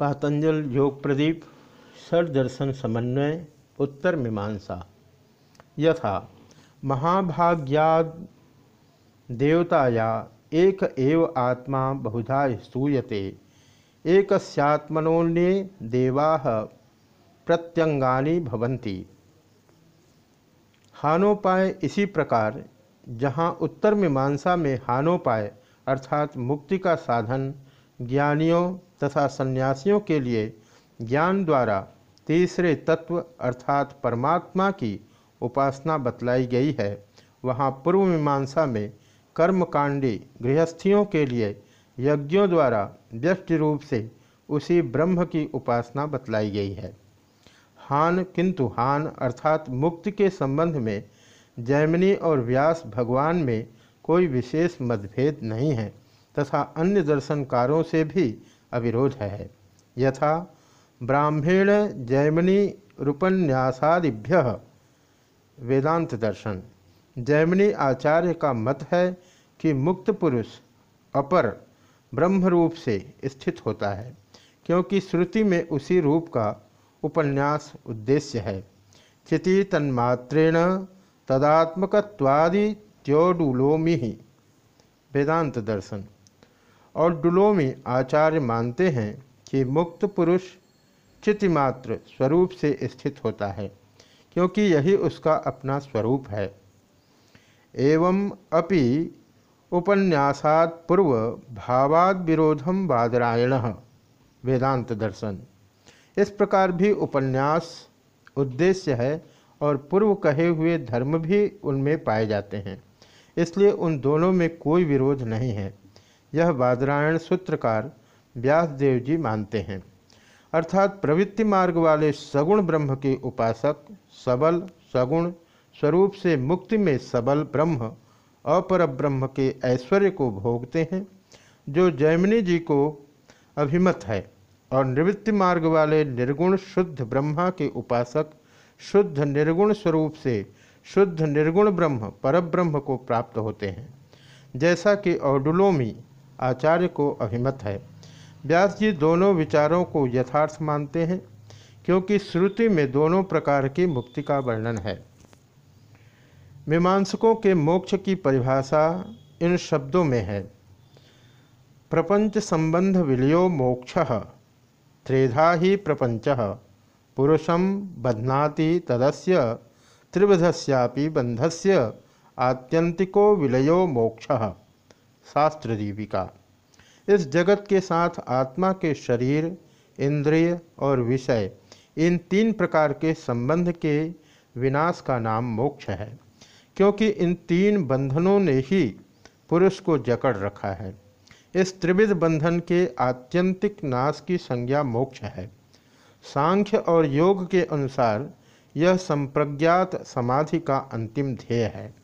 पातंजल योग प्रदीप दर्शन समन्वय, उत्तर मीमांसा। यथा महाभाग्याद देवताया एक एव आत्मा बहुधा स्तूयते एकस्यात्मनोन्ये देवा प्रत्यंगानी भवन्ति। हानोपाय इसी प्रकार, जहाँ उत्तर मीमांसा में हानोपाय अर्थात मुक्ति का साधन, ज्ञानियों तथा सन्यासियों के लिए ज्ञान द्वारा तीसरे तत्व अर्थात परमात्मा की उपासना बतलाई गई है। वहाँ पूर्व मीमांसा में कर्मकांडी गृहस्थियों के लिए यज्ञों द्वारा व्यष्टि रूप से उसी ब्रह्म की उपासना बतलाई गई है। हान किंतु हान अर्थात मुक्ति के संबंध में जैमिनी और व्यास भगवान में कोई विशेष मतभेद नहीं है तथा अन्य दर्शनकारों से भी अविरोध है। यथा ब्राह्मण जैमिनी रूपन्यासादिभ्य। वेदांत दर्शन। जैमिनी आचार्य का मत है कि मुक्त पुरुष अपर ब्रह्म रूप से स्थित होता है, क्योंकि श्रुति में उसी रूप का उपन्यास उद्देश्य है। चिति तन्मात्रेण तदात्मकवादि त्योडुलोमी वेदांत दर्शन। और डुलोमी आचार्य मानते हैं कि मुक्त पुरुष चितिमात्र स्वरूप से स्थित होता है, क्योंकि यही उसका अपना स्वरूप है। एवं अपि उपन्यासात पूर्व भावाद विरोधम बादरायण वेदांत दर्शन। इस प्रकार भी उपन्यास उद्देश्य है और पूर्व कहे हुए धर्म भी उनमें पाए जाते हैं, इसलिए उन दोनों में कोई विरोध नहीं है। यह बादरायण सूत्रकार व्यासदेव जी मानते हैं। अर्थात प्रवृत्ति मार्ग वाले सगुण ब्रह्म के उपासक, सबल, सगुण स्वरूप से मुक्ति में सबल ब्रह्म अपर ब्रह्म के ऐश्वर्य को भोगते हैं, जो जैमिनी जी को अभिमत है। और निवृत्ति मार्ग वाले निर्गुण शुद्ध ब्रह्मा के उपासक, शुद्ध निर्गुण स्वरूप से शुद्ध निर्गुण ब्रह्म, परब्रह्म को प्राप्त होते हैं। जैसा कि औडुलोमी आचार्य को अभिमत है। व्यास जी दोनों विचारों को यथार्थ मानते हैं, क्योंकि श्रुति में दोनों प्रकार की मुक्ति का वर्णन है। मीमांसकों के मोक्ष की परिभाषा इन शब्दों में है। प्रपंच संबंध विलयो मोक्ष, त्रेधा ही प्रपंच पुरुषम बध्नाति तदस्य, त्रिविधस्यापि बंधस्य आत्यंतिको विलयो मोक्ष। शास्त्र दीपिका। इस जगत के साथ आत्मा के शरीर, इंद्रिय और विषय, इन तीन प्रकार के संबंध के विनाश का नाम मोक्ष है, क्योंकि इन तीन बंधनों ने ही पुरुष को जकड़ रखा है। इस त्रिविध बंधन के आत्यंतिक नाश की संज्ञा मोक्ष है। सांख्य और योग के अनुसार यह संप्रज्ञात समाधि का अंतिम ध्येय है।